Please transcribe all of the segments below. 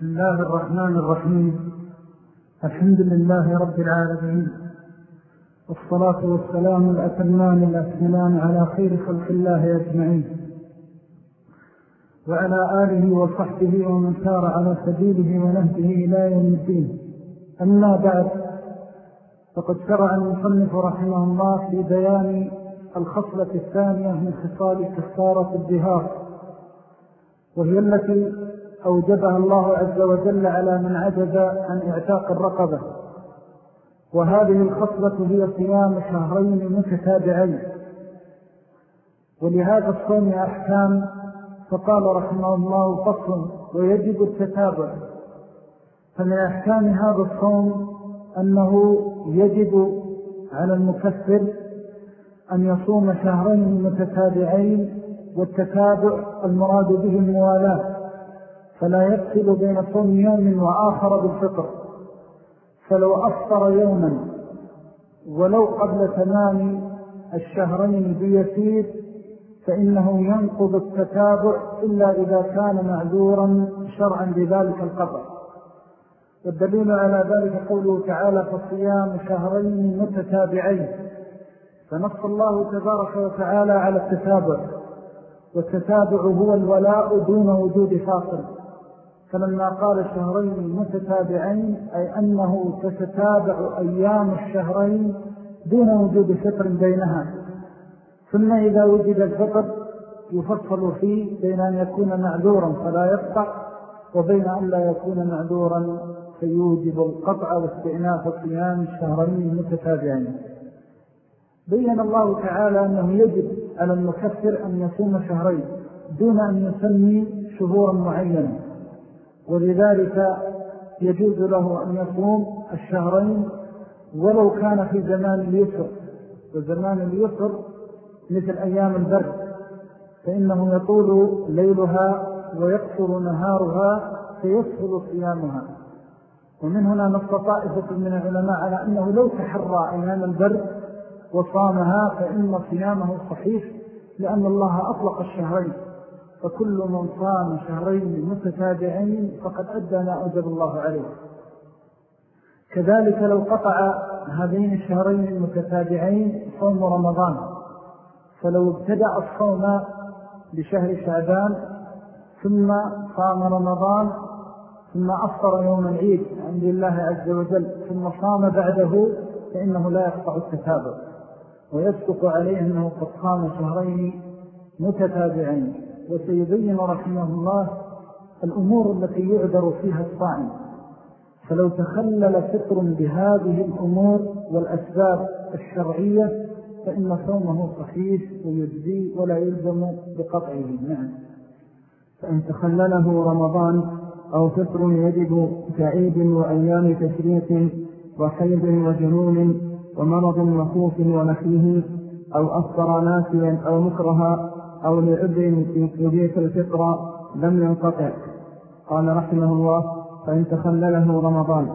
بسم الله الرحمن الرحيم. الحمد لله رب العالمين. والصلاة والسلام الأتمان الأكملان على خير خلق الله أجمعين. وعلى آله وصحبه ومن سار على سبيله ونهده إلى يوم الدين. أما بعد فقد شرع المصنف رحمه الله في بيان الخصلة الثانية من خصال كفارة الدهار. وهي التي أوجبها الله عز وجل على من عجز عن إعتاق الرقبة. وهذه الخصلة هي صيام شهرين متتابعين. ولهذا الصوم أحكام فقال رحمه الله فصل ويجب التتابع. فمن أحكام هذا الصوم أنه يجب على المكفر أن يصوم شهرين متتابعين والتتابع المراد به الموالاة. فلا يفصل بين صوم يوم وآخر بالفطر. فلو أفطر يوما ولو قبل تمام الشهرين بيسير فإنه ينقض التتابع إلا إذا كان معذورا شرعا بذلك القطع والدليل على ذلك قوله تعالى فصيام شهرين متتابعين. فنص الله تبارك وتعالى على التتابع. والتتابع هو الولاء دون وجود فاصل. فلما قال شهرين متتابعين أي أنه تتتابع أيام الشهرين دون وجود فطر بينها. ثم إذا وجد الفطر يفصل فيه بين أن يكون معذورا فلا يقطع وبين أن لا يكون معذورا فيوجب القطع واستئناف الصيام الشهرين المتتابعين. بين الله تعالى أنه يجب على المكفر أن يصوم شهرين دون أن يسمي شهورا معينة. ولذلك يجوز له أن يصوم الشهرين ولو كان في زمان اليسر وزمان اليسر مثل أيام البرد فإنه يطول ليلها ويقصر نهارها فيسهل صيامها. ومن هنا نص طائفة من العلماء على أنه لو تحرى أيام البرد وصامها فإن صيامه صحيح لأن الله أطلق الشهرين. فكل من صام شهرين متتابعين فقد أدى ما أوجب الله عليه. كذلك لو قطع هذين الشهرين المتتابعين صوم رمضان فلو ابتدأ الصوم بشهر شعبان ثم صام رمضان ثم أفطر يوم العيد عند الله عز وجل ثم صام بعده فإنه لا يقطع التتابع. ويسبق عليه أنه قد صام شهرين متتابعين. وسيبين رحمه الله الأمور التي يعذر فيها الصائم. فلو تخلل فطر بهذه الأمور والأسباب الشرعية فإن صومه صحيح ويجزي ولا يلزم بقطعه. نعم. فإن تخلله رمضان أو فطر يجب كعيد وأيام تشريق وحيد وجنون ومرض مخوف ونحيه أو أفطر ناسيا أو مكرها أو لعذر يبيح الفطر لم ينقطع. قال رحمه الله فإن تخلله رمضان.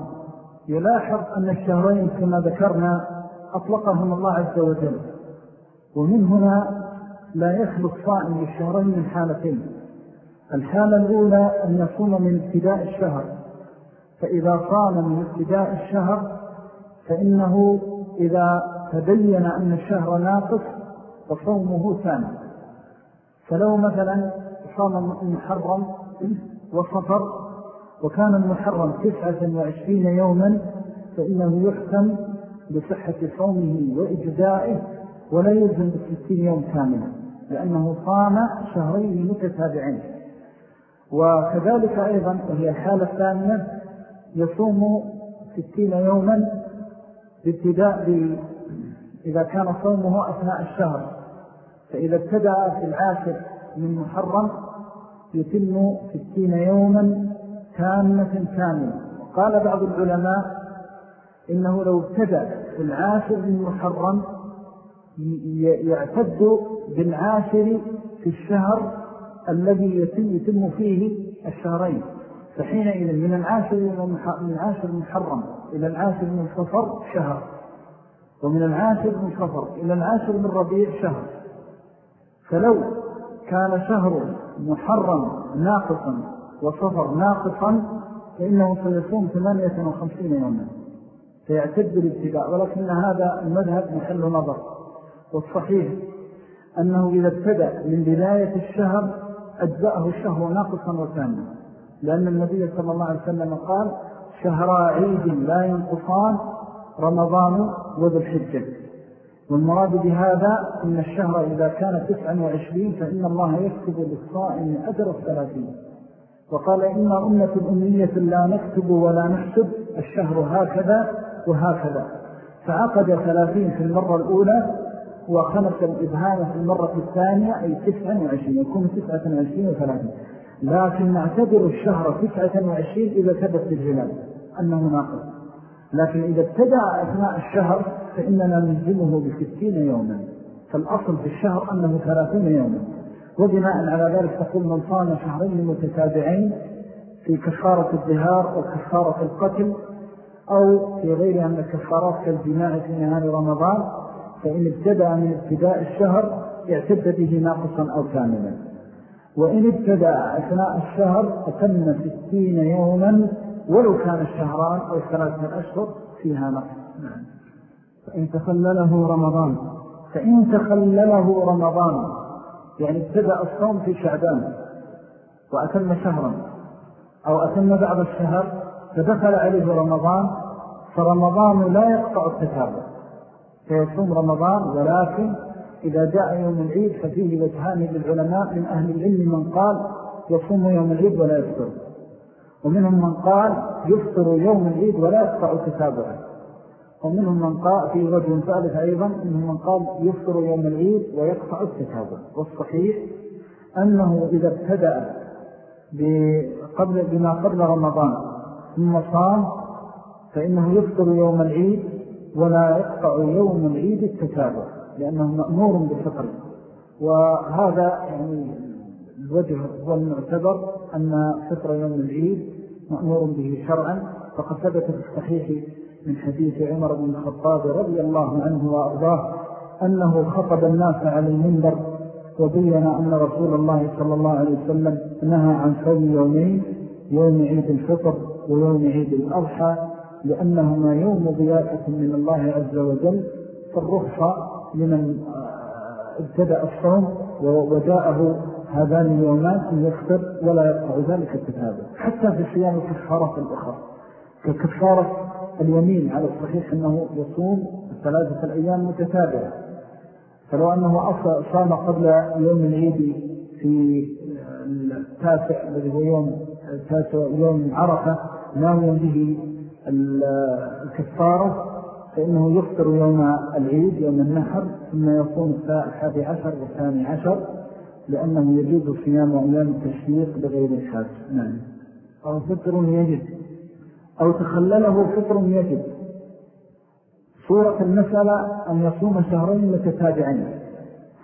يلاحظ أن الشهرين كما ذكرنا أطلقهم الله عز وجل. ومن هنا لا يخلق صائم للشهرين من حالتين. الحالة الأولى أن يصوم من ابتداء الشهر. فإذا صام من ابتداء الشهر فإنه إذا تبين أن الشهر ناقص فصومه ثاني. فلو مثلا صام المحرم وصفر وكان المحرم تسعة وعشرين يوما فإنه يحكم بصحة صومه وإجزائه ولا يلزم بالستين يوم كاملا لأنه صام شهرين متتابعين. وكذلك أيضا وهي الحالة الثانية يصوم ستين يوما بابتداء إذا كان صومه أثناء الشهر. فإذا ابتدأ في العاشر من محرم يتم ستين يوما كاملة كاملة. قال بعض العلماء إنه لو ابتدأ في العاشر من محرم يعتد بالعاشر في الشهر الذي يتم, فيه الشهرين. فحينئذ من العاشر من العاشر المحرم إلى العاشر من صفر شهر ومن العاشر من صفر إلى العاشر من ربيع شهر. فلو كان شهر محرم ناقصا وصفر ناقصا فإنه سيصوم 58 يوما. فيعتد بالابتداء ولكن هذا المذهب محل نظر. والصحيح أنه إذا ابتدأ من بداية الشهر أجزأه الشهر ناقصا وكاملا لأن النبي صلى الله عليه وسلم قال شهر عيد لا ينقصان رمضان وذو الحجة. والمراد بهذا أن الشهر إذا كان 29 فإن الله يكتب للصائم أجر الثلاثين. وقال إنا أمة أمية لا نكتب ولا نحسب الشهر هكذا وهكذا. فعقد ثلاثين في المرة الأولى وخمس الإبهام في المرة الثانية أي تسعة وعشرين يكون تسعة وعشرين وثلاثين. لكن نعتبر الشهر تسعة وعشرين إذا ثبت الهلال أنه ناقص. لكن إذا ابتدع أثناء الشهر فإننا نلزمه بستين يوما. فالأصل في الشهر أنه ثلاثين يوما. وبناء على ذلك تقول من صام شهرين متتابعين في كفارة الظهار وكفارة القتل أو في غيرها من الكفارات كالجماع في نهار رمضان فإن ابتدأ من ابتداء الشهر اعتد به ناقصا أو كاملا. وإن ابتدأ أثناء الشهر أتم ستين يوما ولو كان الشهران أو ثلاثة أشهر فيها نقص. فإن تخلله رمضان فإن تخلله رمضان يعني ابتدأ الصوم في شعبان وأتم شهرا أو أتم بعض الشهر فدخل عليه رمضان فرمضان لا يقطع التتابع فيصوم رمضان ولكن إذا جاء يوم العيد ففيه وجهان للعلماء من أهل العلم من قال يصوم يوم العيد ولا يفطر ومنهم من قال يفطر يوم العيد ولا يقطع تتابعه ومنهم من قال في وجه ثالث أيضا منهم من قال يفطر يوم العيد ويقطع التتابع والصحيح أنه إذا ابتدأ بما قبل رمضان ثم صام فإنه يفطر يوم العيد ولا يقطع يوم العيد التتابع لأنه مأمور بالفطر وهذا يعني الوجه هو المعتبر أن فطر يوم العيد مأمور به شرعا فقد ثبت في الصحيح من حديث عمر بن الخطاب رضي الله عنه وأرضاه أنه خطب الناس على المنبر وبين أن رسول الله صلى الله عليه وسلم نهى عن صوم يومين يوم عيد الفطر ويوم عيد الأضحى لأنهما يوم ضيافة من الله عز وجل فالرخصة لمن ابتدأ الصوم وجاءه هذان اليومان أن يفطر ولا يقطع ذلك الكتابة حتى في صيام الكفارة الأخرى. ككفارة اليمين على الصحيح أنه يصوم ثلاثة الأيام متتابعة. فلو أنه صام قبل يوم العيد في التاسع الذي هو يوم التاسع يوم عرفة ناويا به الكفارة فإنه يفطر يوم العيد يوم النحر ثم يصوم الحادي عشر والثاني عشر لأنه يجوز صيام أيام التشريق بغير الحاج. نعم. أو فطر يجب. أو تخلله فطر يجب. صورة المسألة أن يصوم شهرين متتابعين.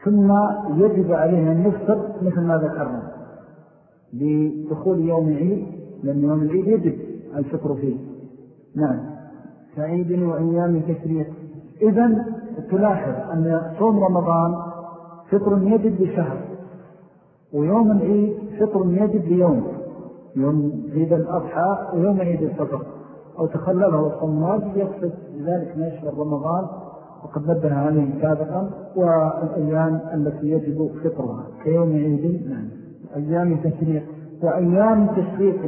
ثم يجب عليه أن يفطر مثل ما ذكرنا. بدخول يوم عيد لأن يوم العيد يجب الفطر فيه. نعم. كعيد وأيام تشريق إذن تلاحظ أن صوم رمضان فطر يجب بشهر ويوم العيد فطر يجب بيوم يوم عيد الأضحى ويوم عيد الفطر. أو تخلله الصوم واجب يقصد ذلك ما يشبه رمضان وقد نبه عليه سابقا والأيام التي يجب فطرها كيوم عيد أيام تشريق وأيام تشريق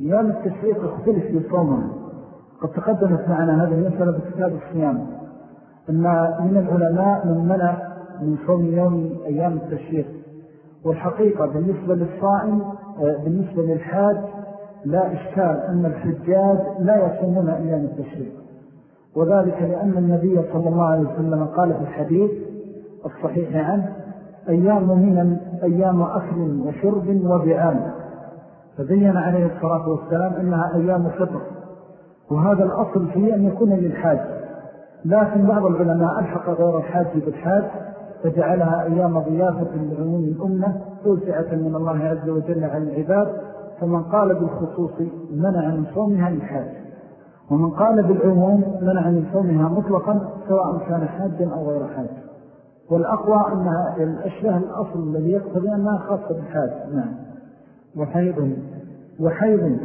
أيام التشريق اختلف في صومها قد تقدمت معنا هذه المسألة في كتاب الصيام. أن من العلماء من منع من صوم يوم أيام التشريق. والحقيقة بالنسبة للصائم آه، بالنسبة للحاج لا إشكال أن الحجاج لا يصومون أيام التشريق. وذلك لأن النبي صلى الله عليه وسلم قال في الحديث الصحيح عنه أيام من أيام أكل وشرب وبعام. فبين عليه الصلاة والسلام أنها أيام فطر. وهذا الأصل فيه أن يكون للحاج. لكن بعض العلماء ألحق غير الحاج بالحاج فجعلها أيام ضيافة لعموم الأمة توسعة من الله عز وجل على العباد. فمن قال بالخصوص منع من صومها للحاج. ومن قال بالعموم منع من صومها مطلقا سواء كان حاجا أو غير حاج. والأقوى أنها الأشياء الأصل الذي يقتضي أنها خاصة بالحاج. نعم. وحيض. وحيض.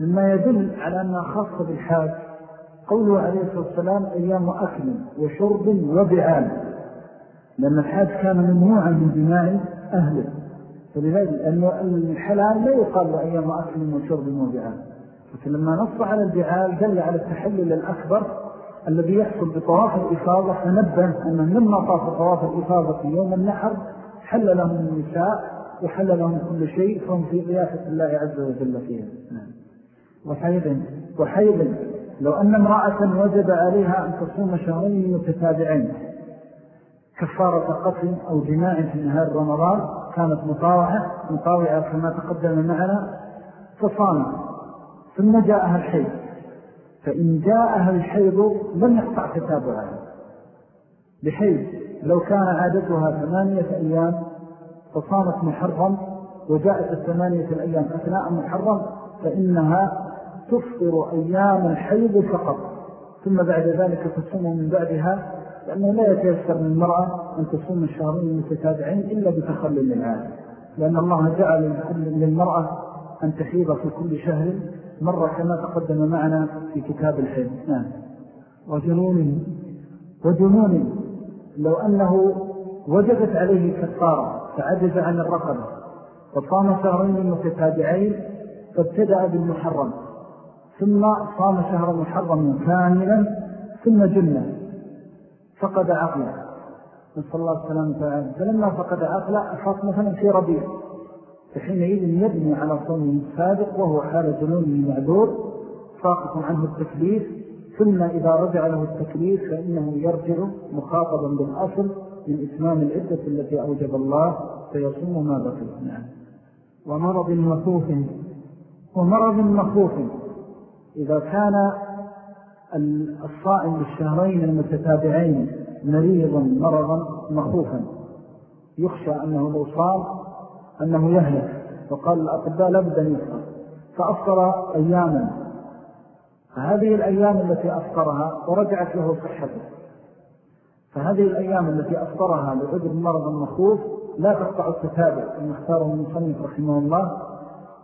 مما يدل على أنها خاصة بالحاج. قوله عليه الصلاة والسلام أيام أكل وشرب وبعال. لأن الحاج كان ممنوعا من دماء أهله. فلذلك أن الحلال لا يقال أيام أكل وشرب وبعال. لكن لما نص على البعال دل على التحلل الأكبر الذي يحصل بطواف الإفاضة. فنبه أن لما طاف طواف الإفاضة في يوم النحر حل لهم النساء وحل لهم كل شيء فهم في ضيافة الله عز وجل فيها. نعم. وحيدا وحيدا لو أن امرأة وجب عليها أن تصوم شهرين متتابعين. كفارة قتل أو جماع في نهار رمضان كانت مطاوعة مطاوعة كما تقدم معنا. فصامت ثم جاءها الحيض. فإن جاءها الحيض لم يقطع تتابعها. بحيث لو كان عادتها ثمانية أيام فصامت محرم وجاءت الثمانية الأيام أثناء محرم فإنها تفطر أيام الحيض فقط. ثم بعد ذلك تصوم من بعدها لأنه لا يتيسر من المرأة أن تصوم الشهرين المتتابعين إلا بتخلل العالم لأن الله جعل للمرأة أن تحيض في كل شهر مرة كما تقدم معنا في كتاب الحيض. نعم. وجنون. وجنون. لو أنه وجدت عليه كفارة فعجز عن الرقبة وصام شهرين متتابعين فابتدأ بالمحرم. ثم صام شهر محرم كاملا ثم جنة. فقد عقله نسأل الله السلامة وعلا فلما فقد عقله أفاق مثلا في ربيع. فحينئذ يبني على صومه السابق وهو حال جنونه معذور ساقط عنه التكليف. ثم إذا رجع له التكليف فإنه يرجع مخاطبا بالأصل من إتمام العدة التي أوجب الله فيصوم ما بقي. نعم. ومرض مخوف. ومرض مخوف. إذا كان الصائم بالشهرين المتتابعين مريضا مرضا مخوفا يخشى أنه لو صام أنه يهلك وقال الأطباء لابد أن يفطر فأفطر أياما. فهذه الأيام التي أفطرها ورجعت له صحته فهذه الأيام التي أفطرها لعذر مرض مخوف لا تقطع التتابع اختاره المصنف رحمه الله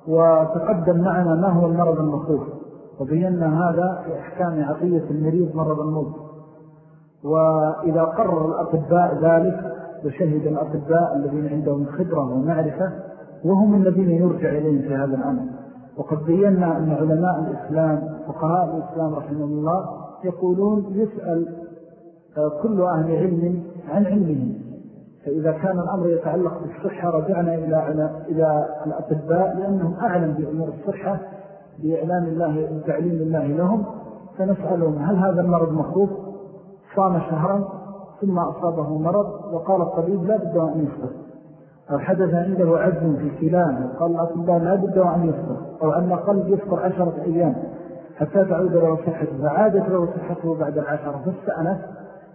وتقدم معنا ما هو المرض المخوف. وبينا هذا في أحكام عطية المريض مرض الموت وإذا قرر الأطباء ذلك وشهد الأطباء الذين عندهم خبرة ومعرفة وهم الذين يرجع إليهم في هذا الأمر. وقد بينا أن علماء الإسلام فقهاء الإسلام رحمه الله يقولون يسأل كل أهل علم عن علمه فإذا كان الأمر يتعلق بالصحة رجعنا إلى إلى الأطباء لأنهم أعلم بأمور الصحة بإعلام الله وتعليم الله لهم فنسألهم هل هذا المرض مخوف؟ صام شهرا ثم أصابه مرض وقال الطبيب لا بد أن يفطر أو حدث عنده عزم في كلام وقال الأطباء لا بد أن يفطر أو أن قلب يفطر عشرة أيام حتى تعود له صحته. فعادت له صحته بعد العشرة فاستأنت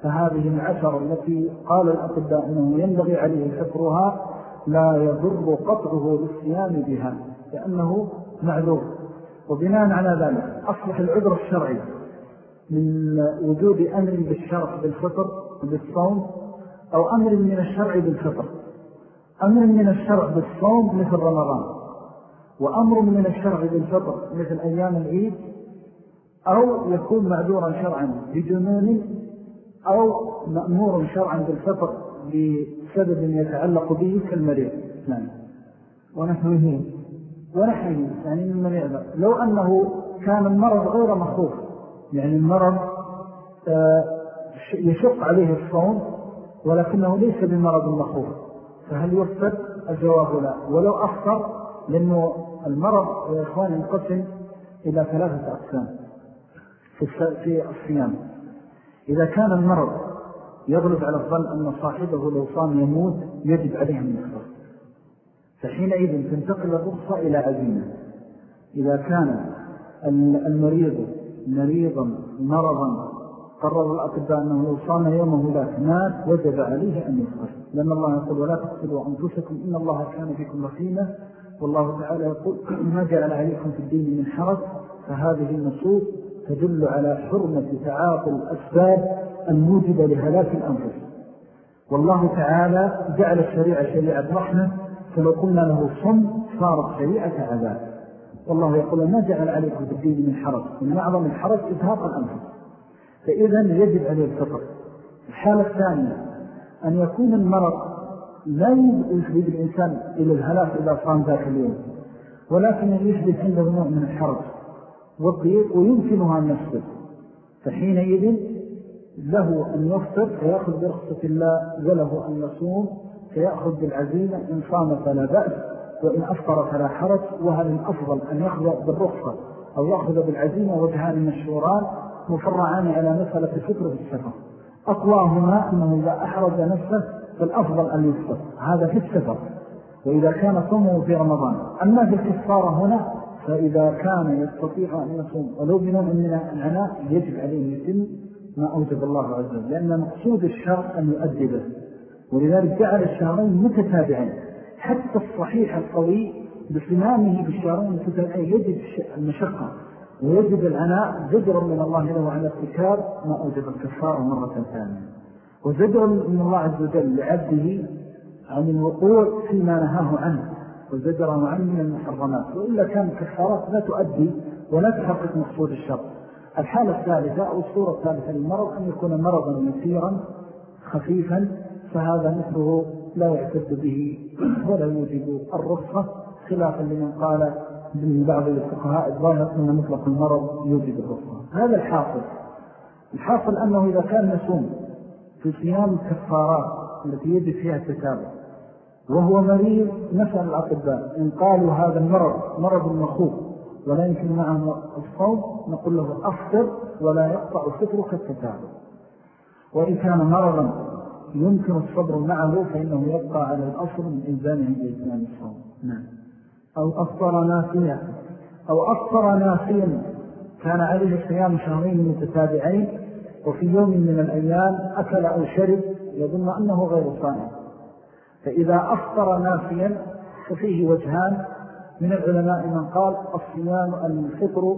فهذه العشرة التي قال الأطباء أنه ينبغي عليه فطرها لا يضر قطعه للصيام بها لأنه معذور. وبناء على ذلك أصبح العذر الشرعي من وجود أمر بالشرع بالفطر بالصوم أو أمر من الشرع بالفطر. أمر من الشرع بالصوم مثل رمضان وأمر من الشرع بالفطر مثل أيام العيد أو يكون معذورا شرعا بجنون أو مأمور شرعا بالفطر بسبب يتعلق به كالمريض. نعم. ونحوه ونحوه يعني ممن يعذر لو أنه كان المرض غير مخوف يعني المرض آه، يشق عليه الصوم ولكنه ليس بمرض مخوف فهل يفطر الجواب لا. ولو أفطر لأنه المرض يا إخوان ينقسم إلى ثلاثة أقسام في الصيام. إذا كان المرض يغلب على الظن أن صاحبه لو صام يموت يجب عليه يفطر فحينئذ تنتقل الرخصة إلى عزيمة إذا كان المريض مريضا مرضا قرر الأطباء أنه لو صام يومه لا مات وجب عليه أن يفطر لأن الله يقول ولا تقتلوا أنفسكم إن الله كان فيكم رحيما. والله تعالى يقول ما جعل عليكم في الدين من حرج. فهذه النصوص تدل على حرمة تعاطي الأسباب الموجبة لهلاك الأنفس. والله تعالى جعل الشريعة شريعة رحمة فلو قلنا له صم صارت شريعة عذاب والله يقول ما جعل عليكم في الدين من حرج. من أعظم الحرج إذهاب الأنفس. فإذا يجب عليه الفطر الحالة الثانية أن يكون المرض لا يجب الإنسان إلى الهلاك إذا صام ذاك اليوم ولكن يحدث عنده نوع من الحرج والضيق ويمكنها أن يفطر فحينئذ له أن يفطر فيأخذ برخصة الله وله أن يصوم فيأخذ بالعزيمة إن صام فلا بأس وإن أفطر فلا حرج وهل الأفضل أن يأخذ بالرخصة أو يأخذ بالعزيمة وجهان مشهوران مفرعان على مسألة الفطر بالسفر أقواهما أنه إذا أحرج نفسه فالأفضل أن يفطر هذا في السفر. وإذا كان صومه في رمضان. أما في الكفارة هنا فإذا كان يستطيع أن يصوم ولو بنوع من العناء يجب عليه يتم ما أوجب الله عز وجل لأن مقصود الشرع أن يؤدبه ولذلك جعل الشهرين متتابعين. حتى الصحيح القوي بصمامه بالشهرين المتتابعين يجب المشقة ويجب العناء زجر من الله له على ارتكاب ما أوجب الكفار مرة ثانية. وزجر من الله عز وجل لعبده عن الوقوع فيما نهاه عنه. وزجره عنه من المحرمات. وإلا كان الكفارات لا تؤدي ولا تحقق مقصود الشر. الحالة الثالثة أو الصورة الثالثة للمرض أن يكون مرضا يسيرا خفيفا فهذا مثله لا يعتد به ولا يوجب الرخصة خلافا لمن قال من بعض الفقهاء الظاهر أن مطلق المرض يوجب الرخصة هذا الحاصل. الحاصل أنه إذا كان يصوم في صيام الكفارات التي يجب فيها التتابع وهو مريض نسأل الأطباء إن قالوا هذا المرض مرض مخوف ولا يمكن معه الصوم نقول له أفطر ولا يقطع فطرك التتابع. وإن كان مرضا يمكن الصبر معه فإنه يبقى على الأصل من إنزانه بإتمام الصوم. نعم. أو أفطر ناسيا أو أفطر ناسيا كان عليه صيام شهرين متتابعين وفي يوم من الأيام أكل أو شرب يظن أنه غير صائم. فإذا أفطر ناسيا ففيه وجهان. من العلماء من قال الصيام الفطر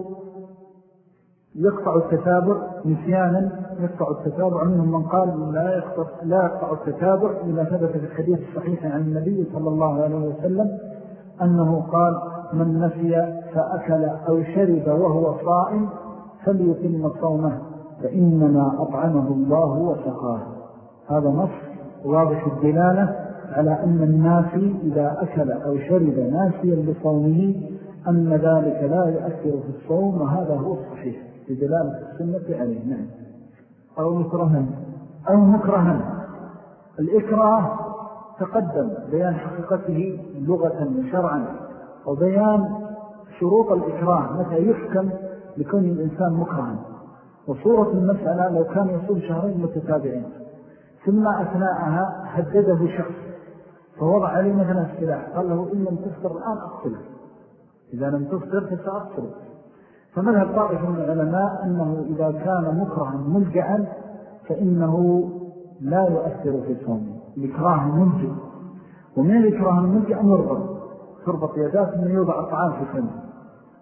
يقطع التتابع نسيانا يقطع التتابع منهم من قال لا يقطع, لا يقطع التتابع إذا ثبت في الحديث الصحيح عن النبي صلى الله عليه وسلم أنه قال من نسي فأكل أو شرب وهو صائم فليتم صومه فإنما أطعمه الله وسقاه. هذا نص واضح الدلالة على أن الناسي إذا أكل أو شرب ناسيا لصومه أن ذلك لا يؤثر في الصوم وهذا هو الصحيح. بدلالة السنة عليه نعم. أو مكرها. أو مكرها. الإكراه تقدم بيان حقيقته لغة وشرعا وبيان شروط الإكراه متى يحكم لكون الإنسان مكرها. وصورة المسألة لو كان يصوم شهرين متتابعين ثم أثناءها هدده شخص فوضع عليه مثلا السلاح قال له إن لم تفطر الآن أقتلك إذا لم تفطر فسأقتلك فمذهب طائف من العلماء أنه إذا كان مكرها ملجعا فإنه لا يؤثر في صومه الإكراه ملجئ. ومن الإكراه الملجئ أن تربط يداه ثم يوضع الطعام في فمه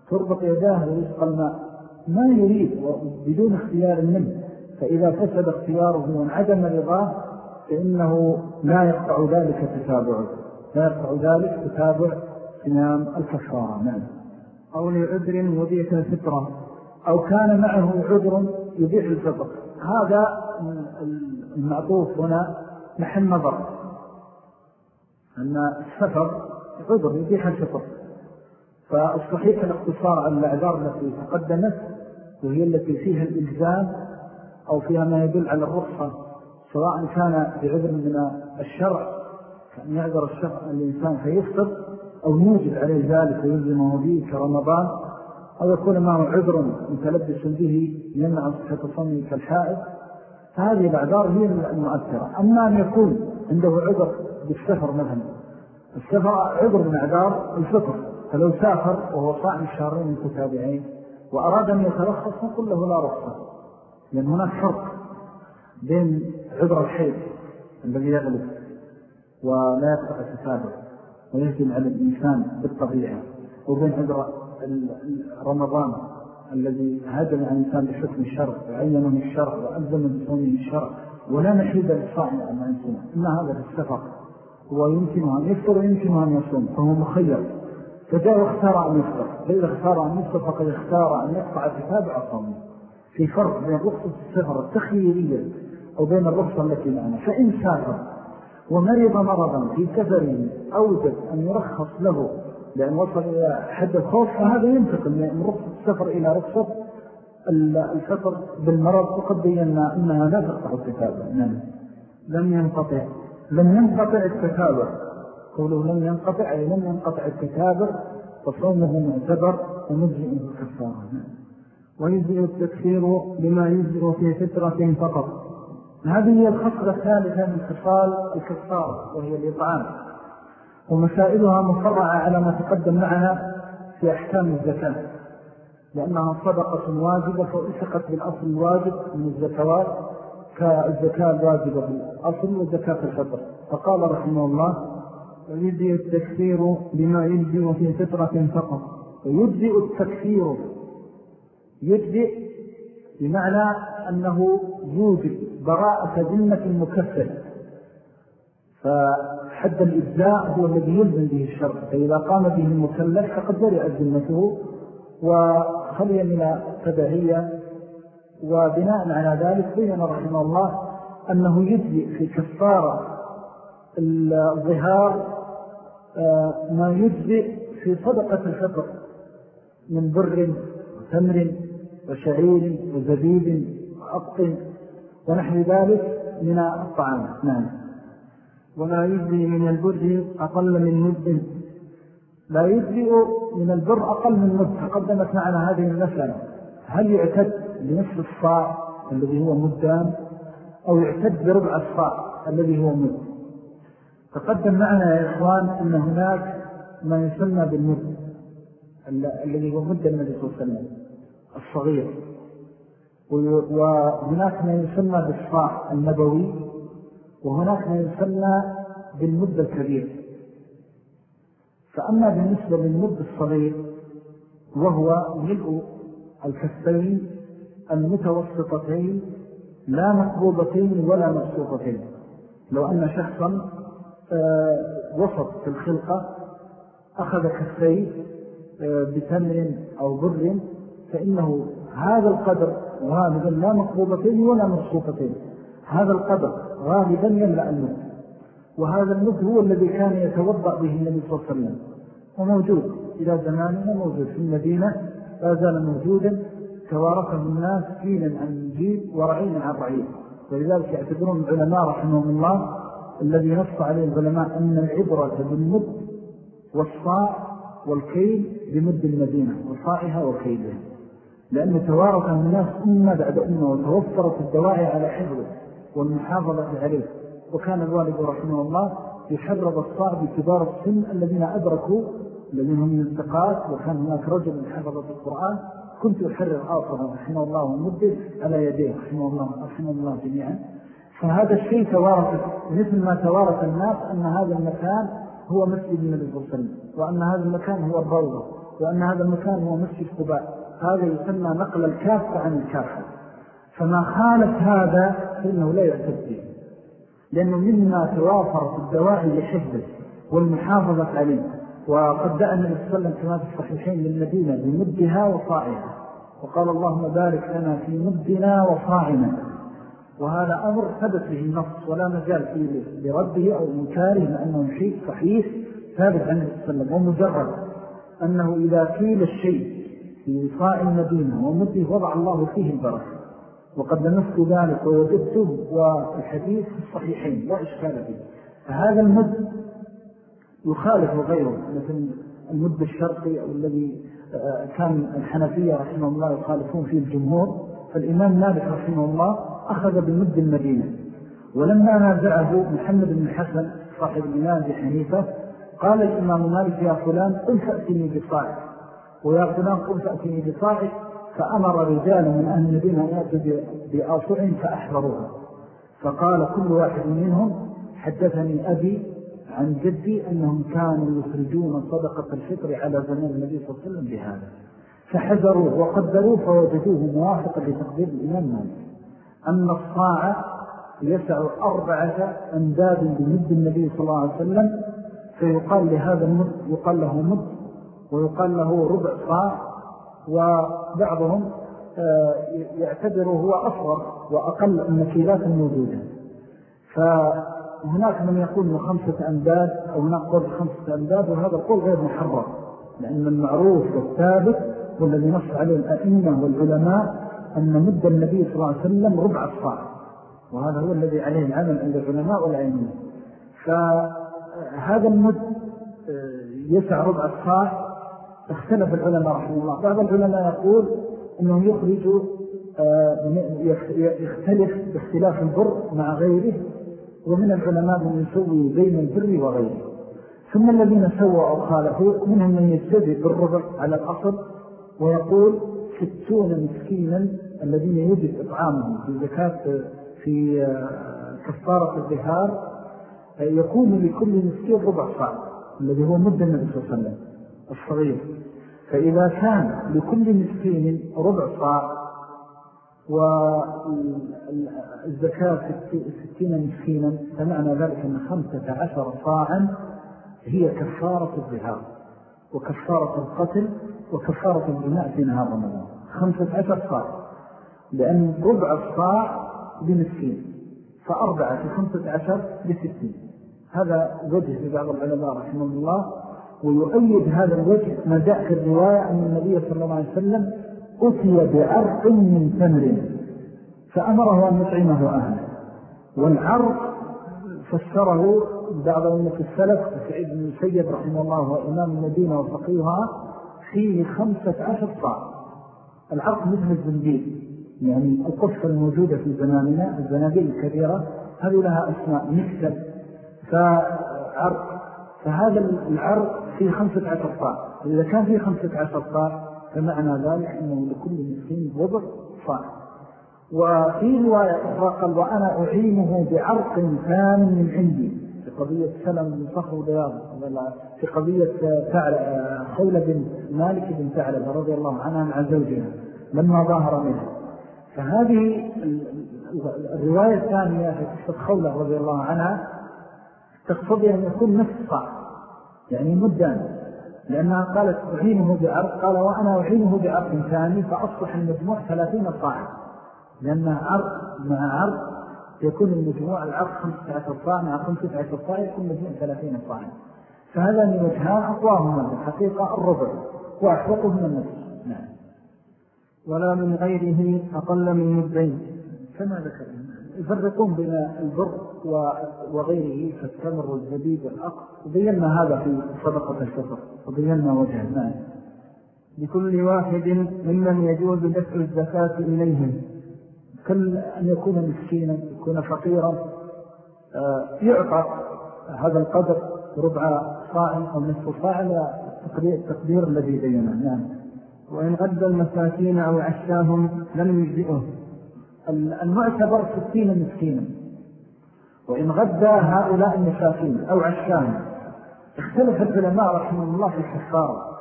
تربط يداه ويسقى الماء. ما يريد بدون اختيار منه. فإذا فسد اختياره وانعدم رضاه فإنه لا يقطع ذلك تتابعه. لا يقطع ذلك تتابع صيام الكفارة. نعم. أو لعذر يبيح الفطرة أو كان معه عذر يبيح الفطر. هذا المعطوف هنا محل نظر. أن السفر عذر يبيح الفطر. فالصحيح الاقتصار على الأعذار التي تقدمت وهي التي فيها الإلزام أو فيها ما يدل على الرخصة سواء كان بعذر من الشرع كأن يعذر الشرع الإنسان فيفطر أو يوجد عليه ذلك ويلزمه به كرمضان أو يكون معه عذر متلبس به يمنع صمي كالحائط فهذه الأعذار هي المؤثرة. أما أن يكون عنده عذر بالسفر مثلا السفر عذر من أعذار الفطر فلو سافر وهو صائم الشهرين المتتابعين وأراد أن يترخص نقول له لا رخصة لأن هناك فرق بين عذر الحيث الذي يغلب ولا يقطع التتابع ويهجم على الإنسان بالطبيعة. وبين عذر رمضان الذي هدم عن الإنسان بحكم الشرع وعينه الشرع وألزم بصومه الشرع ولا نحيد للصائم أن يصوم إن هذا في السفر ويمكن أن يفطر ويمكن أن يصوم فهو مخير. فجاء واختار أن يفطر. فإذا اختار أن يفطر فقد اختار أن يقطع تتابع صومه في فرق بين رخصة السفر التخييرية أو بين الرخصة التي معنا. فإن سافر ومرض مرضا في سفره أوجد أن يرخص له لأن وصل إلى حد الخوف فهذا ينتقل من رخصة السفر إلى رخصة الفطر بالمرض وقد بينا أنها لا تقطع التتابع. نعم. لم ينقطع. لم ينقطع التتابع. قوله لم ينقطع أي لم ينقطع التتابع فصومه معتبر ومجزئ الكفارة ويجزئ التكفير بما يجزئ في فترة فقط. هذه هي الخصلة الثالثة من خصال الكفارة وهي الإطعام. ومسائلها مفرعة على ما تقدم معها في أحكام الزكاة لأنها صدقة واجبة فأسقت بالأصل الواجب من الزكوات كالزكاة الواجبة في الأصل والزكاة في الفطر. فقال رحمه الله ويجزئ التكفير بما يجزئ في فترة فقط ويجزئ التكفير يجزئ بمعنى أنه يوجد براءة ذمة المكفر. فحد الإجزاء هو الذي يلزم به الشرع فإذا قام به المكلف فقد برئت ذمته وخلي من تبعية وبناء على ذلك بين رحمه الله أنه يجزئ في كفارة الظهار آه، ما يجزئ في صدقة الفطر من بر وتمر وشعير وزبيب وأبط ونحو ذلك من الطعام. نعم. ولا يجزي من البر أقل من مد لا يجزئ من البر أقل من مد تقدمت معنا هذه المسألة. هل يعتد بنصف الصاع الذي هو مدان أو يعتد بربع الصاع الذي هو مد؟ تقدم معنا يا إخوان أن هناك ما يسمى بالمد الذي هو مد النبي صلى الله عليه وسلم الصغير. وهناك ما يسمى بالصاع النبوي وهناك ما يسمى بالمد الكبير. فأما بالنسبة للمد الصغير وهو ملء الكفين المتوسطتين لا مقبوضتين ولا مبسوطتين. لو أن شخصا آه، وسط في الخلقة أخذ كفين آه، بتمر أو بر فإنه هذا القدر غالبا لا مقبوضتين ولا مبسوطتين هذا القدر غالبا يملأ المد وهذا المد هو الذي كان يتوضأ به النبي صلى الله عليه وسلم. وموجود إلى زماننا موجود في المدينة. لا زال موجودا توارثه الناس جيلا عن جيل ورعينا عن رعيل ولذلك يعتبرون العلماء رحمهم الله الذي نص عليه العلماء أن العبرة بالمد والصاع والكيل بمد المدينة وصائها وكيلها. لأن توارث الناس أمة بعد أمة وتوفرت الدواعي على حفظه والمحافظة عليه. وكان الوالد رحمه الله يحرض الصاع بكبار السن الذين أدركوا الذين هم من الثقات وكان هناك رجل حفظ في القرآن. كنت أحرر آصره رحمه الله ومده على يديه رحمه الله رحمه الله جميعا. فهذا الشيء توارث مثل ما توارث الناس أن هذا المكان هو مسجد النبي صلى الله عليه وسلم وأن هذا المكان هو الروضة وأن هذا المكان هو مسجد قباء. هذا يسمى نقل الكافة عن الكافة فما خالف هذا فإنه لا يعتد به. لأنه مما توافر في الدواعي لحفظه والمحافظة عليه. وقد دعا النبي صلى الله عليه وسلم كما في الصحيحين للمدينة بمدها وصاعها وقال اللهم بارك لنا في مدنا وصاعنا وهذا أمر ثبت به النص ولا مجال فيه لرده أو إنكاره لأنه شيء صحيح ثابت عن النبي صلى الله عليه وسلم. ومجرد أنه إذا كيل الشيء في صاع المدينة ومده وضع الله فيه البركة وقد لمست ذلك ووجدته والحديث في الصحيحين لا إشكال فيه. فهذا المد يخالف غيره مثل المد الشرقي أو الذي آه، كان الحنفية رحمه الله يخالفون فيه الجمهور. فالإمام مالك رحمه الله أخذ بمد المدينة. ولما نازعه محمد بن حسن صاحب الإمام بحنيفة قال الإمام مالك يا فلان قل فأتني بصاعك ويا فلان قل فأتني بصاعك فأمر رجال من أهل المدينة يأتي بأصع فأحضروها. فقال كل واحد منهم حدثني أبي عن جدي أنهم كانوا يخرجون صدقة الفطر على زمان النبي صلى الله عليه وسلم بهذا. فحذروه وقدروه فوجدوه موافقا لتقدير الإمام مالك. أن الصاع يسع أربعة أنداد بمد النبي صلى الله عليه وسلم فيقال لهذا المد يقال له مد ويقال له ربع صاع وبعضهم آه، يعتبره هو أصغر وأقل النكيلات الموجودة. فهناك من يقول من خمسة أنداد أو هناك قول خمسة أنداد وهذا القول غير محرر لأن المعروف والثابت والذي نص عليه الأئمة والعلماء أن مد النبي صلى الله عليه وسلم ربع الصاع. وهذا هو الذي عليه العمل عند العلماء والأئمة. فهذا المد آه، يسع ربع الصاع اختلف العلماء رحمه الله. بعض العلماء يقول أنه يخرج آه، يختلف باختلاف البر مع غيره ومن العلماء من يسوي بين البر وغيره. ثم الذين سووا أو خالفوا منهم من يجتزي بالربع على الأصل ويقول ستون مسكينا الذين يجب إطعامهم في زكاة في آه، كفارة الظهار آه، يكون لكل مسكين ربع صاع الذي هو مد النبي صلى الله عليه وسلم. الصغير. فإذا كان لكل مسكين ربع صاع والزكاة ستين مسكينا فمعنى ذلك أن خمسة عشر صاعا هي كفارة الظهار وكفارة القتل وكفارة الجماع في نهار رمضان. خمسة عشر صاع. لأن ربع الصاع بمسكين فأربعة في خمسة عشر بستين هذا وجه لبعض العلماء رحمه الله ويؤيد هذا الوجه ما جاء في الرواية أن النبي صلى الله عليه وسلم أتي بعرق من تمر فأمره أن يطعمه أهله. والعرق فسره بعض أمة السلف سعيد بن المسيب رحمه الله وإمام المدينة وفقيها فيه خمسة عشر صاع. العرق مثل الزنبيل يعني القصة الموجودة في زماننا الزنابيل الكبيرة هذه لها أسماء مكتب فعرق فهذا العرق فيه خمسة عشر صاع إذا كان فيه خمسة عشر صاع فمعنى ذلك أنه لكل مسكين وضع صاع وفي رواية أخرى قال وأنا أعينه بعرق ثان من عندي. في قضية سلم بن صخر بياض في قضية خولة بن مالك بن ثعلب رضي الله عنها مع زوجها لما ظاهر منها. فهذه الرواية الثانية في قصة خولة رضي الله عنها تقتضي أن يكون نفس صاع يعني مدان لأنها قالت أعينه بعرق قال وأنا أعينه بعرق ثاني فأصبح المجموع ثلاثين صاعا لأنها عرق مع عرق يكون المجموع العرق خمسة عشر صاع مع خمسة عشر صاع يكون مجموع ثلاثين صاعا فهذا من وجهان أقواهما الحقيقة الربع وأحوطه من نفسه نعم. ولا من غيره أقل من مدين كما ذكرنا. يفرقون بين البر وغيره كالتمر والزبيب والأقر وبينا هذا في صدقة الفطر وبينا وجه نعم لكل واحد ممن يجوز دفع الزكاة إليهم. كل أن يكون مسكينا يكون فقيرا آه، يعطى هذا القدر ربع صاع أو نصف صاع التقدير الذي بينا نعم. وإن غد المساكين أو عشاهم لم يجزئه. المعتبر ستين مسكينا. وإن غدى هؤلاء المساكين أو عشاهم اختلف العلماء رحمه الله في الحفارة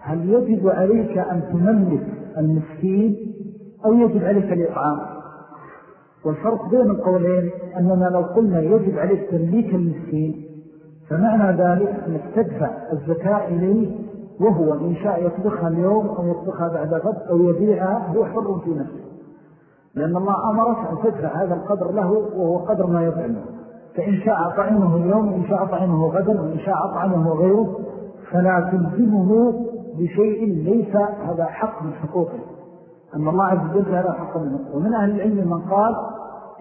هل يجب عليك أن تملك المسكين أو يجب عليك الإطعام؟ والفرق بين القولين أننا لو قلنا يجب عليك تمليك المسكين فمعنى ذلك أنك تدفع الزكاة إليه وهو إن شاء يطبخها اليوم أو يطبخها بعد غد أو يبيعها هو حر في نفسه. لأن الله أمرك أن تدفع هذا القدر له وهو قدر ما يطعمه. فإن شاء أطعمه اليوم إن شاء أطعمه غدا وإن شاء أطعمه غيره فلا تلزمه بشيء ليس هذا حق من حقوقه. أن الله عز وجل هذا حق منه. ومن أهل العلم من قال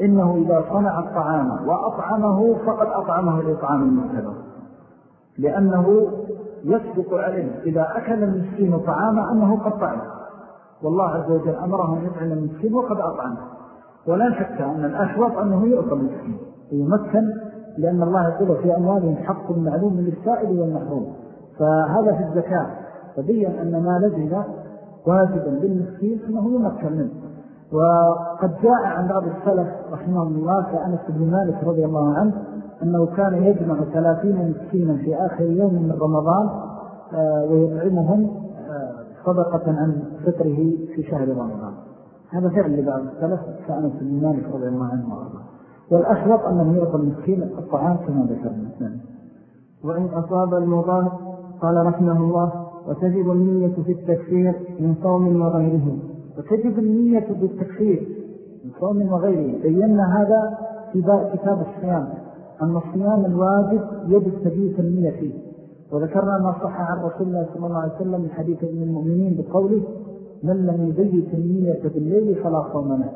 إنه إذا صنع الطعام وأطعمه فقد أطعمه الإطعام المعتبر لأنه يسبق عليه إذا أكل المسكين طعاما أنه قد طعم. والله عز وجل أمره أن يطعم المسكين وقد أطعمه. ولا شك أن الأشوط أنه يعطى المسكين ويمكن لأن الله يقول في أموالهم حق معلوم للسائل والمحروم. فهذا في الزكاة. فبين أن ما لزم واجبا بالمسكين أنه يمكن منه. وقد جاء عن بعض السلف رحمه الله كأنس بن مالك رضي الله عنه أنه كان يجمع ثلاثين مسكينا في آخر يوم من رمضان آه، ويطعمهم صدقة عن فطره في شهر رمضان. هذا فعل لبعض السلف كأنس بن مالك رضي الله عنه وأرضاه. والأشرط أنه يعطى المسكين الطعام كما ذكرنا وإن أصاب المضان قال رحمه الله وتجب النية في التكفير من صوم وغيره. وتجب النية بالتكفير من صوم وغيره. بينا هذا في كتاب الصيام. أن الصيام الواجب يجب تبيت النية فيه. وذكرنا ما صح عن رسول الله صلى الله عليه وسلم من حديث ابن المؤمنين بقوله من لم يبيت النية بالليل فلا صوم له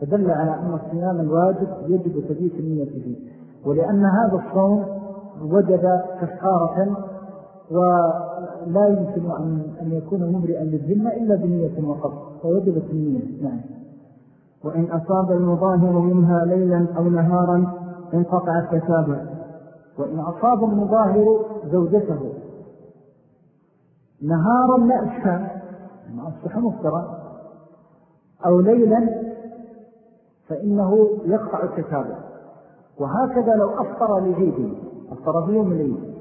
فدل على أن الصيام الواجب يجب تبيت النية فيه ولأن هذا الصوم وجد كفارة ولا يمكن أن يكون مبرئا للذمة إلا بنية وقف فوجبت النية نعم. وإن أصاب المظاهر منها ليلا أو نهارا انقطع التتابع وإن أصاب المظاهر زوجته. نهارا لا إشكال ما أصبح مفترا أو ليلا فإنه يقطع التتابع وهكذا لو أفطر لعيده أفطر في يوم العيد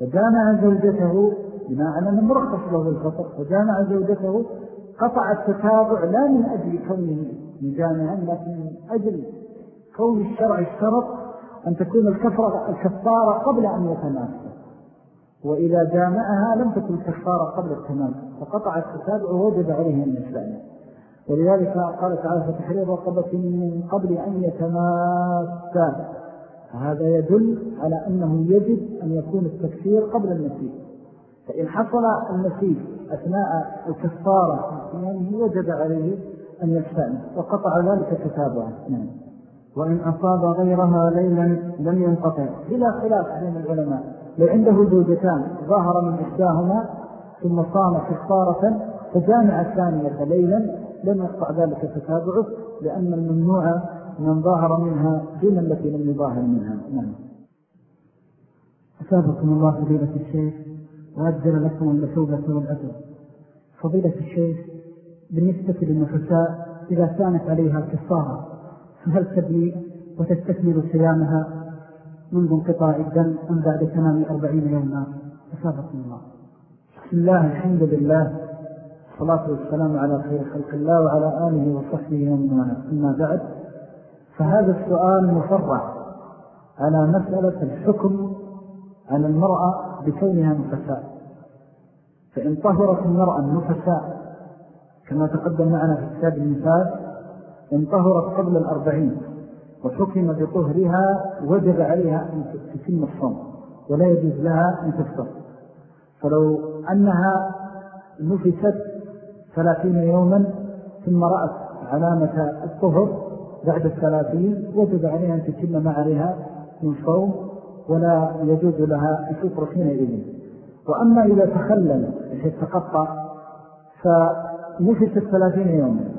فجامع زوجته بناء على أنه مرخص له الفطر فجامع زوجته قطع التتابع لا من أجل كونه مجامعا لكن من أجل كون الشرع الشرط أن تكون الكفارة قبل أن يتناسى وإذا جامعها لم تكن الكفارة قبل التمام فقطع التتابع ووجد عليه يستعنى ولذلك قال تعالى فتحرير رقبة من قبل أن يتماسى هذا يدل على أنه يجب أن يكون التكفير قبل النسيج. فإن حصل النسيج أثناء الكفارة وجد عليه أن يستأنس وقطع ذلك تتابعا نعم. وإن أصاب غيرها ليلا لم ينقطع. بلا خلاف بين العلماء. لو عنده زوجتان. ظاهر من إحداهما ثم صام كفارة فجامع الثانية ليلا. لم يقطع ذلك تتابعه لأن الممنوع من ظاهر منها دون التي لم يظاهر منها. نعم. أسابقكم الله فضيلة الشيخ وأجل لكم المثوبة والأجر. فضيلة الشيخ بالنسبة للنفساء إذا كانت عليها كفارة فهل تبني وتستكمل صيامها منذ انقطاع الدم أم بعد تمام أربعين يوما؟ أسابقكم الله. بسم الله الحمد لله الصلاة والسلام على خير خلق الله وعلى آله وصحبه ومن أما بعد فهذا السؤال مفرع على مسألة الحكم على المرأة بكونها نفساء. فإن طهرت المرأة النفساء كما تقدم معنا في كتاب النفاس إن طهرت قبل الأربعين وحكم بطهرها وجب عليها أن تتم الصوم ولا يجوز لها أن تفطر. فلو أنها نفست ثلاثين يوما ثم رأت علامة الطهر بعد الثلاثين وجب عليها أن تتم ما عليها من صوم ولا يجوز لها الفطر حينئذ. وأما إذا تخلل بحيث تقطع فنفس الثلاثين يوما.